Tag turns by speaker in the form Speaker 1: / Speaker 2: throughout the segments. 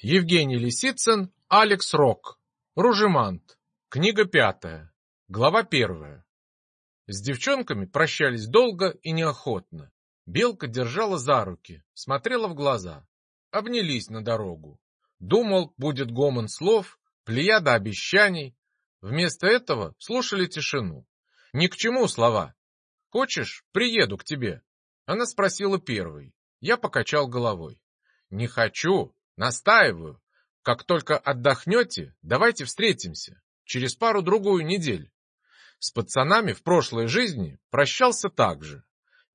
Speaker 1: Евгений Лисицын, Алекс Рок. Ружемант. Книга пятая. Глава первая. С девчонками прощались долго и неохотно. Белка держала за руки, смотрела в глаза. Обнялись на дорогу. Думал, будет гомон слов, плеяда обещаний. Вместо этого слушали тишину. Ни к чему слова. «Хочешь, приеду к тебе?» Она спросила первой. Я покачал головой. «Не хочу, Настаиваю. Как только отдохнете, давайте встретимся. Через пару-другую недель. С пацанами в прошлой жизни прощался так же.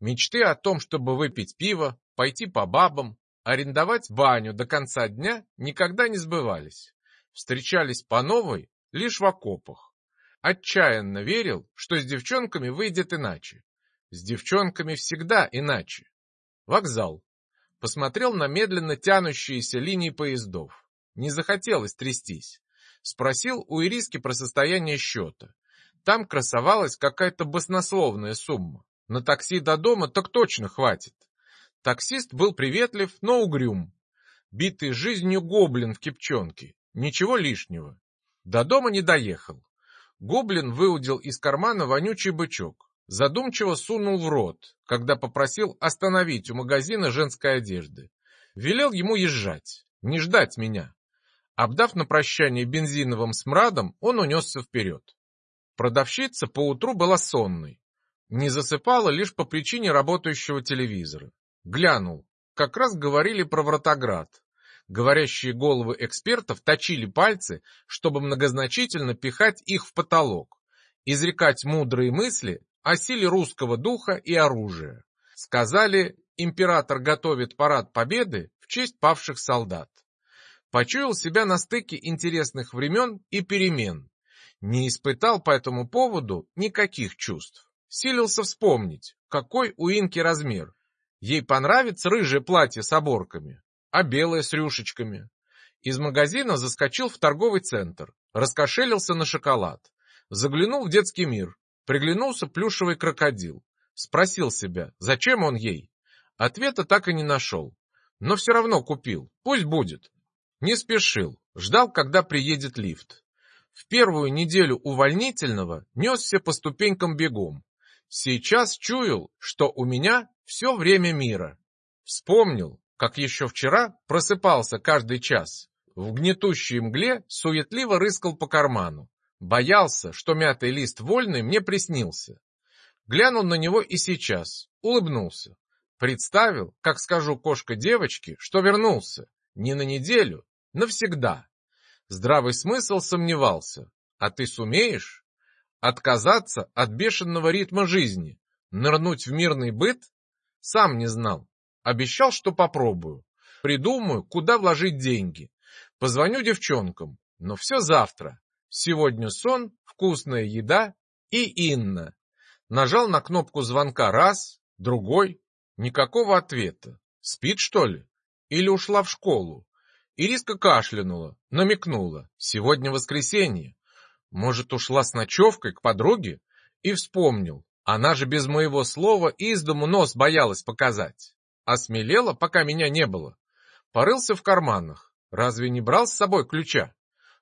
Speaker 1: Мечты о том, чтобы выпить пиво, пойти по бабам, арендовать баню до конца дня никогда не сбывались. Встречались по новой лишь в окопах. Отчаянно верил, что с девчонками выйдет иначе. С девчонками всегда иначе. Вокзал посмотрел на медленно тянущиеся линии поездов. Не захотелось трястись. Спросил у Ириски про состояние счета. Там красовалась какая-то баснословная сумма. На такси до дома так точно хватит. Таксист был приветлив, но угрюм. Битый жизнью гоблин в кипчонке. Ничего лишнего. До дома не доехал. Гоблин выудил из кармана вонючий бычок задумчиво сунул в рот, когда попросил остановить у магазина женской одежды. Велел ему езжать, не ждать меня. Обдав на прощание бензиновым смрадом, он унесся вперед. Продавщица поутру была сонной. Не засыпала лишь по причине работающего телевизора. Глянул. Как раз говорили про Вратоград. Говорящие головы экспертов точили пальцы, чтобы многозначительно пихать их в потолок. Изрекать мудрые мысли, о силе русского духа и оружия. Сказали, император готовит парад победы в честь павших солдат. Почуял себя на стыке интересных времен и перемен. Не испытал по этому поводу никаких чувств. Силился вспомнить, какой у Инки размер. Ей понравится рыжее платье с оборками, а белое с рюшечками. Из магазина заскочил в торговый центр, раскошелился на шоколад. Заглянул в детский мир, Приглянулся плюшевый крокодил. Спросил себя, зачем он ей? Ответа так и не нашел. Но все равно купил. Пусть будет. Не спешил. Ждал, когда приедет лифт. В первую неделю увольнительного несся по ступенькам бегом. Сейчас чуял, что у меня все время мира. Вспомнил, как еще вчера просыпался каждый час. В гнетущей мгле суетливо рыскал по карману. Боялся, что мятый лист вольный мне приснился. Глянул на него и сейчас, улыбнулся. Представил, как скажу кошка девочке, что вернулся. Не на неделю, навсегда. Здравый смысл сомневался. А ты сумеешь? Отказаться от бешеного ритма жизни? Нырнуть в мирный быт? Сам не знал. Обещал, что попробую. Придумаю, куда вложить деньги. Позвоню девчонкам, но все завтра. Сегодня сон, вкусная еда и Инна. Нажал на кнопку звонка раз, другой. Никакого ответа. Спит, что ли? Или ушла в школу? Ириска кашлянула, намекнула. Сегодня воскресенье. Может, ушла с ночевкой к подруге? И вспомнил. Она же без моего слова из дому нос боялась показать. Осмелела, пока меня не было. Порылся в карманах. Разве не брал с собой ключа?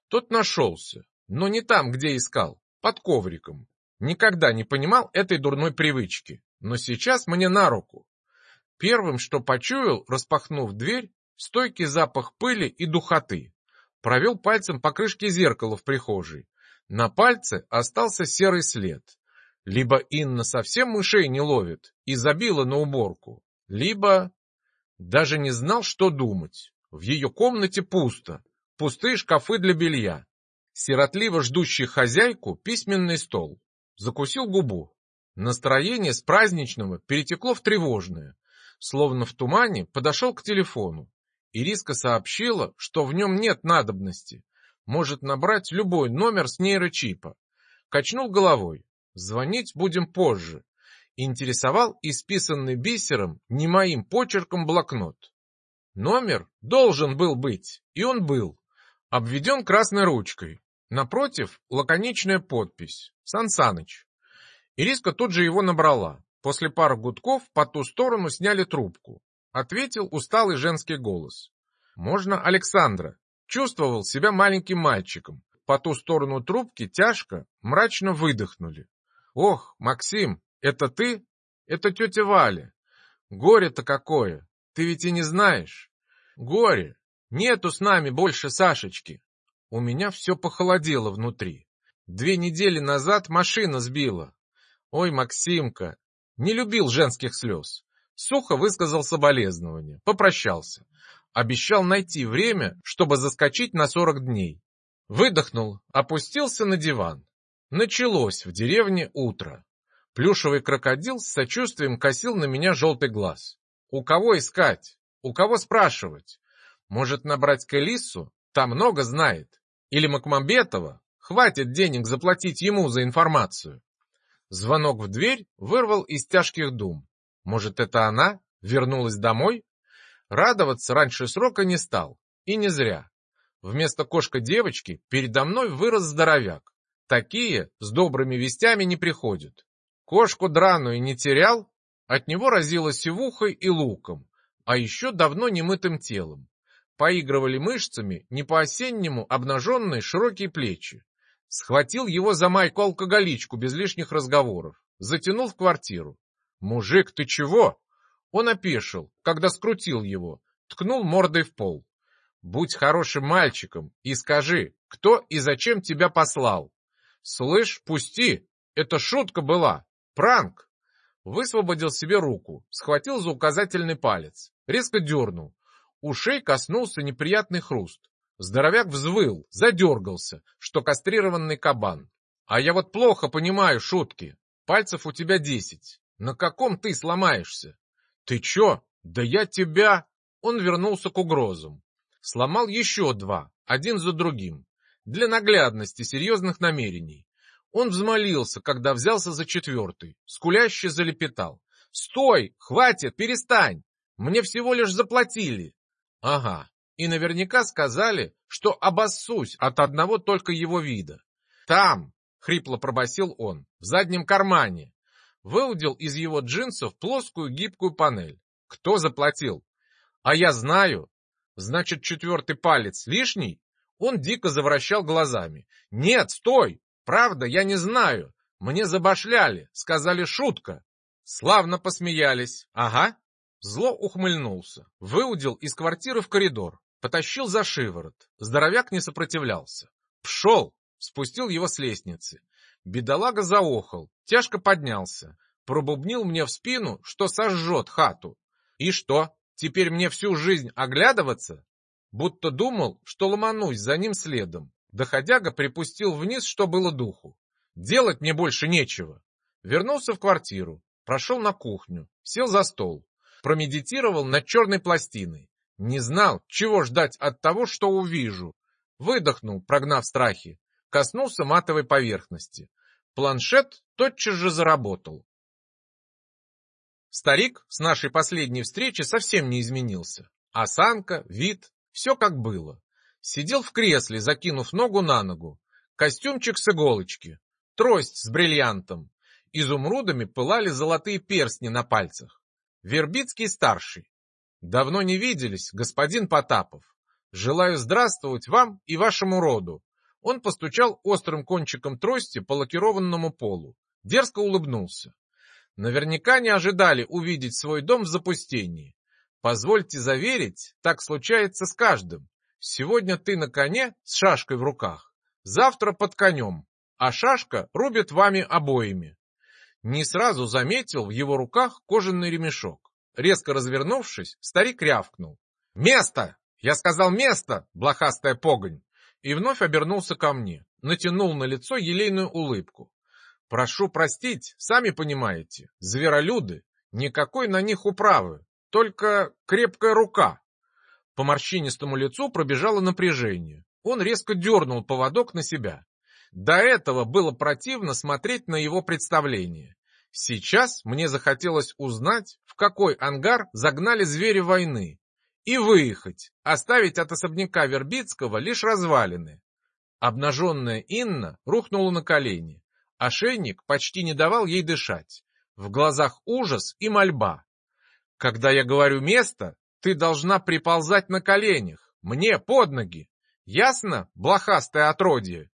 Speaker 1: Тот нашелся но не там, где искал, под ковриком. Никогда не понимал этой дурной привычки, но сейчас мне на руку. Первым, что почуял, распахнув дверь, стойкий запах пыли и духоты. Провел пальцем по крышке зеркала в прихожей. На пальце остался серый след. Либо Инна совсем мышей не ловит и забила на уборку, либо... Даже не знал, что думать. В ее комнате пусто. Пустые шкафы для белья сиротливо ждущий хозяйку письменный стол. Закусил губу. Настроение с праздничного перетекло в тревожное. Словно в тумане подошел к телефону. Ириска сообщила, что в нем нет надобности. Может набрать любой номер с нейрочипа. Качнул головой. Звонить будем позже. Интересовал исписанный бисером, не моим почерком блокнот. Номер должен был быть, и он был. Обведен красной ручкой. Напротив лаконичная подпись «Сан Саныч». Ириска тут же его набрала. После пары гудков по ту сторону сняли трубку. Ответил усталый женский голос. Можно Александра. Чувствовал себя маленьким мальчиком. По ту сторону трубки тяжко, мрачно выдохнули. Ох, Максим, это ты? Это тетя Валя. Горе-то какое! Ты ведь и не знаешь. Горе! Нету с нами больше Сашечки. У меня все похолодело внутри. Две недели назад машина сбила. Ой, Максимка, не любил женских слез. Сухо высказал соболезнования, попрощался. Обещал найти время, чтобы заскочить на сорок дней. Выдохнул, опустился на диван. Началось в деревне утро. Плюшевый крокодил с сочувствием косил на меня желтый глаз. У кого искать? У кого спрашивать? Может, набрать Калиссу? Там много знает. Или Макмамбетова? Хватит денег заплатить ему за информацию. Звонок в дверь вырвал из тяжких дум. Может, это она вернулась домой? Радоваться раньше срока не стал. И не зря. Вместо кошка-девочки передо мной вырос здоровяк. Такие с добрыми вестями не приходят. Кошку драную не терял, от него разило сивухой и луком, а еще давно немытым телом. Поигрывали мышцами не по-осеннему обнаженные широкие плечи. Схватил его за майку-алкоголичку без лишних разговоров. Затянул в квартиру. «Мужик, ты чего?» Он опешил, когда скрутил его, ткнул мордой в пол. «Будь хорошим мальчиком и скажи, кто и зачем тебя послал?» «Слышь, пусти! Это шутка была! Пранк!» Высвободил себе руку, схватил за указательный палец, резко дернул. Ушей коснулся неприятный хруст. Здоровяк взвыл, задергался, что кастрированный кабан. А я вот плохо понимаю шутки. Пальцев у тебя десять. На каком ты сломаешься? Ты чё? Да я тебя... Он вернулся к угрозам. Сломал еще два, один за другим. Для наглядности серьезных намерений. Он взмолился, когда взялся за четвертый. Скуляще залепетал. «Стой! Хватит! Перестань! Мне всего лишь заплатили!» «Ага, и наверняка сказали, что обоссусь от одного только его вида. «Там!» — хрипло пробасил он, — «в заднем кармане». Выудил из его джинсов плоскую гибкую панель. «Кто заплатил?» «А я знаю». «Значит, четвертый палец лишний?» Он дико завращал глазами. «Нет, стой! Правда, я не знаю. Мне забашляли, сказали шутка». Славно посмеялись. «Ага». Зло ухмыльнулся, выудил из квартиры в коридор, Потащил за шиворот. Здоровяк не сопротивлялся. «Пшел!» — спустил его с лестницы. Бедолага заохал, тяжко поднялся. Пробубнил мне в спину, что сожжет хату. И что, теперь мне всю жизнь оглядываться? Будто думал, что ломанусь за ним следом. Доходяга припустил вниз, что было духу. Делать мне больше нечего. Вернулся в квартиру, прошел на кухню, сел за стол. Промедитировал над черной пластиной. Не знал, чего ждать от того, что увижу. Выдохнул, прогнав страхи. Коснулся матовой поверхности. Планшет тотчас же заработал. Старик с нашей последней встречи совсем не изменился. Осанка, вид, все как было. Сидел в кресле, закинув ногу на ногу. Костюмчик с иголочки. Трость с бриллиантом. Изумрудами пылали золотые перстни на пальцах. Вербицкий старший. Давно не виделись, господин Потапов. Желаю здравствовать вам и вашему роду. Он постучал острым кончиком трости по лакированному полу. Дерзко улыбнулся. Наверняка не ожидали увидеть свой дом в запустении. Позвольте заверить, так случается с каждым. Сегодня ты на коне с шашкой в руках, завтра под конем, а шашка рубит вами обоими. Не сразу заметил в его руках кожаный ремешок. Резко развернувшись, старик рявкнул. «Место! Я сказал место, блохастая погонь!» И вновь обернулся ко мне, натянул на лицо елейную улыбку. «Прошу простить, сами понимаете, зверолюды, никакой на них управы, только крепкая рука». По морщинистому лицу пробежало напряжение. Он резко дернул поводок на себя. До этого было противно смотреть на его представление. Сейчас мне захотелось узнать, в какой ангар загнали звери войны, и выехать, оставить от особняка Вербицкого лишь развалины. Обнаженная Инна рухнула на колени. Ошейник почти не давал ей дышать. В глазах ужас и мольба. Когда я говорю «место», ты должна приползать на коленях. Мне под ноги! Ясно, блохастое отродье?»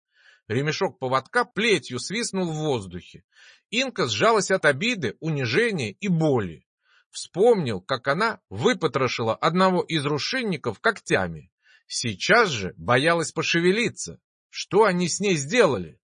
Speaker 1: Ремешок поводка плетью свистнул в воздухе. Инка сжалась от обиды, унижения и боли. Вспомнил, как она выпотрошила одного из рушинников когтями. Сейчас же боялась пошевелиться. Что они с ней сделали?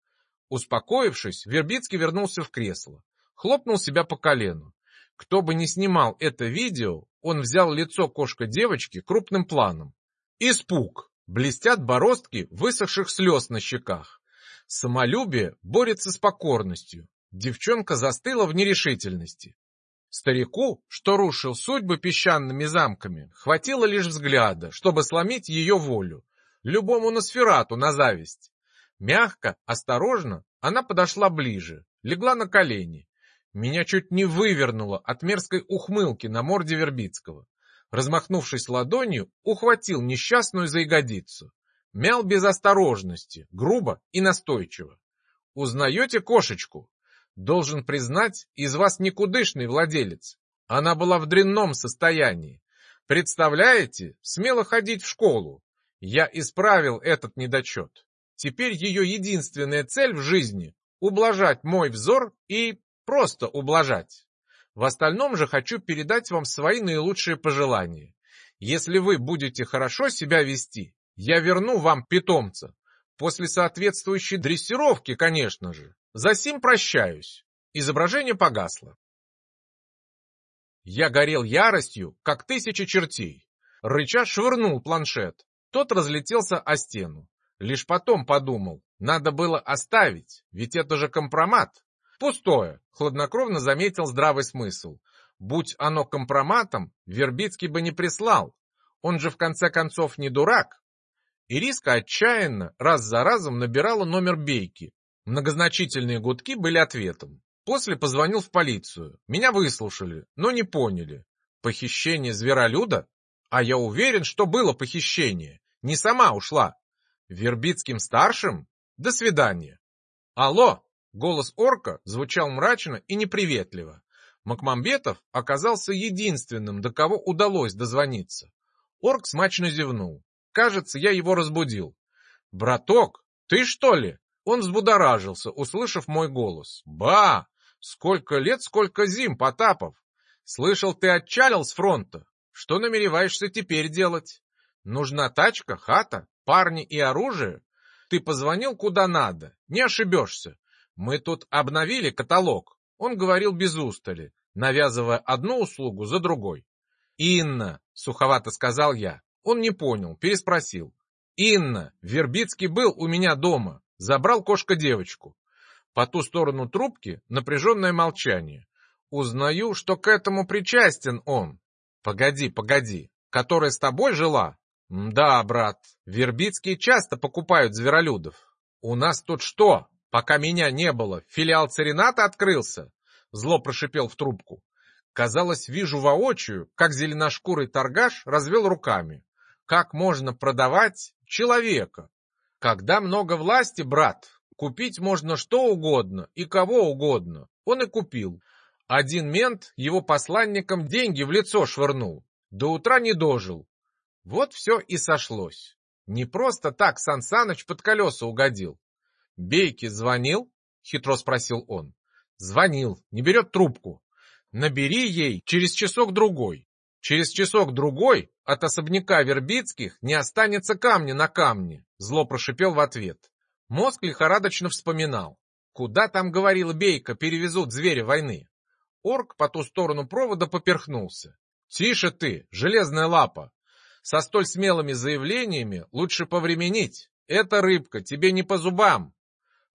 Speaker 1: Успокоившись, Вербицкий вернулся в кресло. Хлопнул себя по колену. Кто бы ни снимал это видео, он взял лицо кошка-девочки крупным планом. Испуг. Блестят бороздки высохших слез на щеках. Самолюбие борется с покорностью. Девчонка застыла в нерешительности. Старику, что рушил судьбы песчаными замками, хватило лишь взгляда, чтобы сломить ее волю. Любому Носферату на зависть. Мягко, осторожно, она подошла ближе, легла на колени. Меня чуть не вывернуло от мерзкой ухмылки на морде Вербицкого. Размахнувшись ладонью, ухватил несчастную за ягодицу. Мял без осторожности, грубо и настойчиво. «Узнаете кошечку?» Должен признать, из вас никудышный владелец. Она была в дрянном состоянии. Представляете, смело ходить в школу. Я исправил этот недочет. Теперь ее единственная цель в жизни — ублажать мой взор и просто ублажать. В остальном же хочу передать вам свои наилучшие пожелания. Если вы будете хорошо себя вести, я верну вам питомца. После соответствующей дрессировки, конечно же. За сим прощаюсь. Изображение погасло. Я горел яростью, как тысяча чертей. Рыча швырнул планшет. Тот разлетелся о стену. Лишь потом подумал, надо было оставить, ведь это же компромат. Пустое, хладнокровно заметил здравый смысл. Будь оно компроматом, Вербицкий бы не прислал. Он же в конце концов не дурак. Ириска отчаянно раз за разом набирала номер Бейки. Многозначительные гудки были ответом. После позвонил в полицию. Меня выслушали, но не поняли. Похищение зверолюда? А я уверен, что было похищение. Не сама ушла. Вербицким старшим? До свидания. Алло! Голос орка звучал мрачно и неприветливо. Макмамбетов оказался единственным, до кого удалось дозвониться. Орк смачно зевнул. Кажется, я его разбудил. «Браток, ты что ли?» Он взбудоражился, услышав мой голос. «Ба! Сколько лет, сколько зим, Потапов! Слышал, ты отчалил с фронта. Что намереваешься теперь делать? Нужна тачка, хата, парни и оружие? Ты позвонил куда надо, не ошибешься. Мы тут обновили каталог. Он говорил без устали, навязывая одну услугу за другой. «Инна», — суховато сказал я, он не понял, переспросил. «Инна, Вербицкий был у меня дома, забрал кошка-девочку». По ту сторону трубки напряженное молчание. Узнаю, что к этому причастен он. Погоди, погоди, которая с тобой жила? Да, брат, Вербицкие часто покупают зверолюдов. У нас тут что, пока меня не было, филиал Церината открылся? Зло прошипел в трубку. Казалось, вижу воочию, как зеленошкурый торгаш развел руками. Как можно продавать человека? Когда много власти, брат, купить можно что угодно и кого угодно. Он и купил. Один мент его посланникам деньги в лицо швырнул. До утра не дожил. Вот все и сошлось. Не просто так Сан Саныч под колеса угодил. «Бейки звонил?» — хитро спросил он. «Звонил, не берет трубку. Набери ей через часок-другой. Через часок-другой от особняка Вербицких не останется камня на камне, зло прошипел в ответ. Мозг лихорадочно вспоминал. Куда там, говорила Бейка, перевезут зверя войны? Орк по ту сторону провода поперхнулся. Тише ты, железная лапа. Со столь смелыми заявлениями лучше повременить. Эта рыбка тебе не по зубам.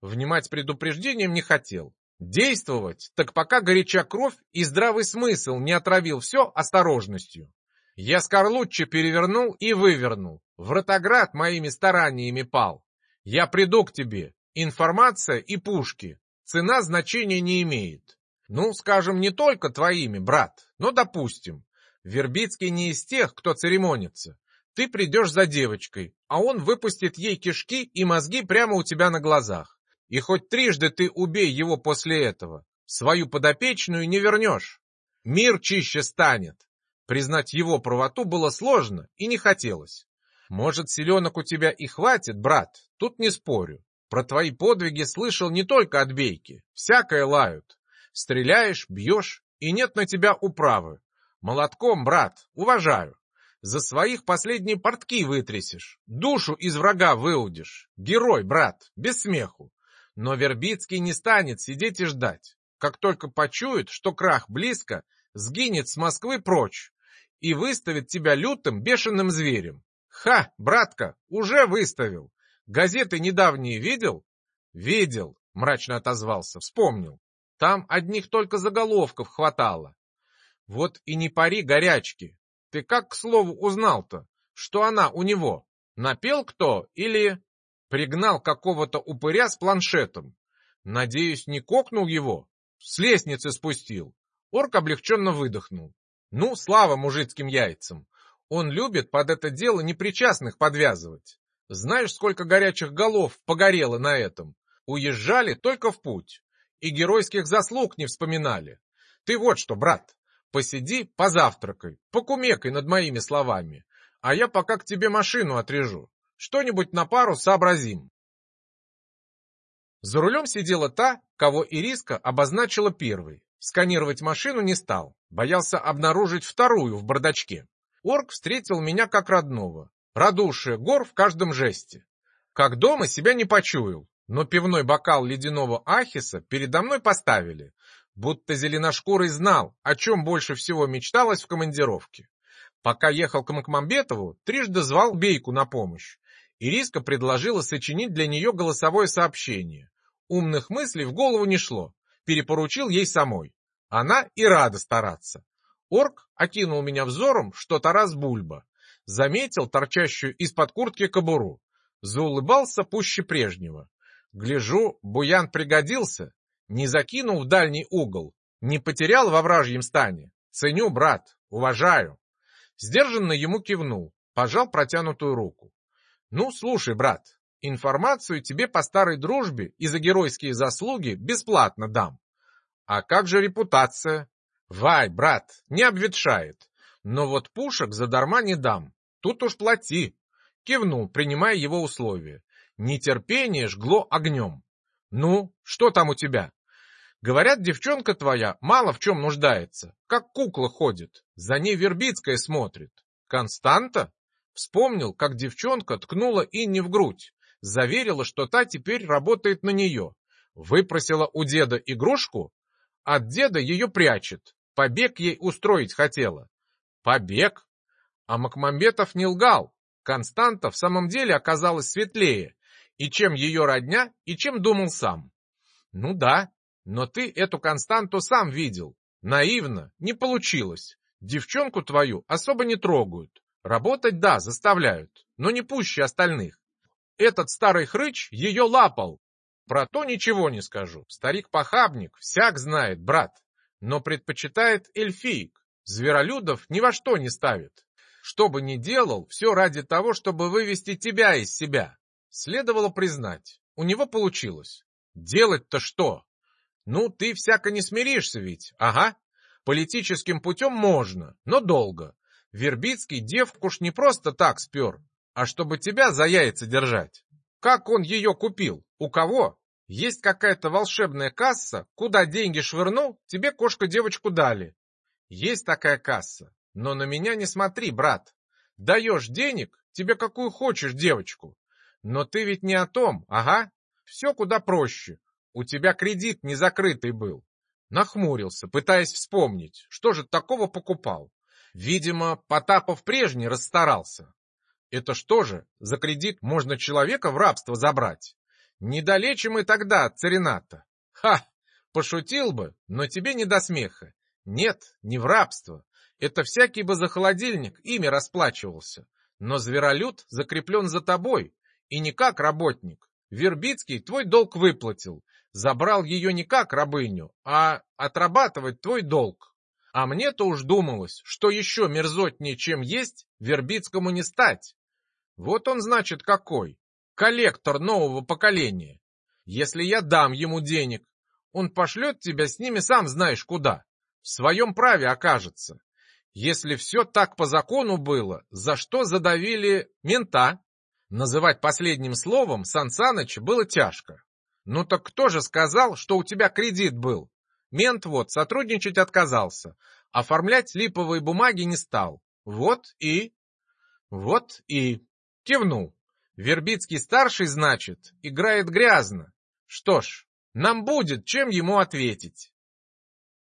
Speaker 1: Внимать предупреждением не хотел. Действовать, так пока горяча кровь и здравый смысл не отравил все осторожностью. Я Скорлуччи перевернул и вывернул. Вратоград моими стараниями пал. Я приду к тебе. Информация и пушки. Цена значения не имеет. Ну, скажем, не только твоими, брат, но допустим. Вербицкий не из тех, кто церемонится. Ты придешь за девочкой, а он выпустит ей кишки и мозги прямо у тебя на глазах. И хоть трижды ты убей его после этого, свою подопечную не вернешь. Мир чище станет. Признать его правоту было сложно и не хотелось. Может, селенок у тебя и хватит, брат, тут не спорю. Про твои подвиги слышал не только от бейки, всякое лают. Стреляешь, бьешь, и нет на тебя управы. Молотком, брат, уважаю. За своих последние портки вытрясешь, душу из врага выудишь. Герой, брат, без смеху. Но Вербицкий не станет сидеть и ждать. Как только почует, что крах близко, сгинет с Москвы прочь и выставит тебя лютым, бешеным зверем. Ха, братка, уже выставил. Газеты недавние видел? Видел, мрачно отозвался, вспомнил. Там одних только заголовков хватало. Вот и не пари горячки. Ты как, к слову, узнал-то, что она у него? Напел кто или пригнал какого-то упыря с планшетом? Надеюсь, не кокнул его? С лестницы спустил. Орк облегченно выдохнул. Ну, слава мужицким яйцам. Он любит под это дело непричастных подвязывать. Знаешь, сколько горячих голов погорело на этом? Уезжали только в путь и геройских заслуг не вспоминали. Ты вот что, брат, посиди, позавтракай, покумекай над моими словами, а я пока к тебе машину отрежу. Что-нибудь на пару сообразим. За рулем сидела та, кого Ириска обозначила первой. Сканировать машину не стал, боялся обнаружить вторую в бардачке. Орк встретил меня как родного. Радушие гор в каждом жесте. Как дома себя не почуял, но пивной бокал ледяного ахиса передо мной поставили, будто зеленошкурый знал, о чем больше всего мечталось в командировке. Пока ехал к Макмамбетову, трижды звал Бейку на помощь. Ириска предложила сочинить для нее голосовое сообщение. Умных мыслей в голову не шло, перепоручил ей самой. Она и рада стараться. Орк окинул меня взором, что Тарас Бульба. Заметил торчащую из-под куртки кобуру. Заулыбался пуще прежнего. Гляжу, буян пригодился, не закинул в дальний угол, не потерял во вражьем стане. Ценю, брат, уважаю. Сдержанно ему кивнул, пожал протянутую руку. Ну, слушай, брат, информацию тебе по старой дружбе и за геройские заслуги бесплатно дам. А как же репутация? Вай, брат, не обветшает. Но вот пушек задарма не дам. Тут уж плати. Кивнул, принимая его условия. Нетерпение жгло огнем. «Ну, что там у тебя?» «Говорят, девчонка твоя мало в чем нуждается, как кукла ходит, за ней Вербицкая смотрит. Константа?» Вспомнил, как девчонка ткнула Инне в грудь, заверила, что та теперь работает на нее. Выпросила у деда игрушку, от деда ее прячет, побег ей устроить хотела. Побег? А Макмамбетов не лгал. Константа в самом деле оказалась светлее, и чем ее родня, и чем думал сам. Ну да, но ты эту Константу сам видел. Наивно, не получилось. Девчонку твою особо не трогают. Работать, да, заставляют, но не пуще остальных. Этот старый хрыч ее лапал. Про то ничего не скажу. Старик-похабник, всяк знает, брат. Но предпочитает эльфиек. Зверолюдов ни во что не ставит. Что бы ни делал, все ради того, чтобы вывести тебя из себя. Следовало признать, у него получилось. Делать-то что? Ну, ты всяко не смиришься ведь, ага. Политическим путем можно, но долго. Вербицкий девку ж не просто так спер, а чтобы тебя за яйца держать. Как он ее купил? У кого? Есть какая-то волшебная касса, куда деньги швырнул, тебе кошка девочку дали. Есть такая касса, но на меня не смотри, брат. Даешь денег, тебе какую хочешь девочку. Но ты ведь не о том, ага. Все куда проще. У тебя кредит незакрытый был. Нахмурился, пытаясь вспомнить, что же такого покупал. Видимо, Потапов прежний расстарался. Это что же, за кредит можно человека в рабство забрать? Недалече мы тогда царината. Ха! Пошутил бы, но тебе не до смеха. Нет, не в рабство. Это всякий бы за холодильник ими расплачивался. Но зверолюд закреплен за тобой, и не как работник. Вербицкий твой долг выплатил. Забрал ее не как рабыню, а отрабатывать твой долг. А мне-то уж думалось, что еще мерзотнее, чем есть, Вербицкому не стать. Вот он, значит, какой. Коллектор нового поколения. Если я дам ему денег, он пошлет тебя с ними сам знаешь куда. В своем праве окажется. Если все так по закону было, за что задавили мента? Называть последним словом Сан Саныч было тяжко. Ну так кто же сказал, что у тебя кредит был? Мент вот сотрудничать отказался, оформлять липовые бумаги не стал. Вот и... Вот и... Кивнул. Вербицкий-старший, значит, играет грязно. Что ж, нам будет чем ему ответить.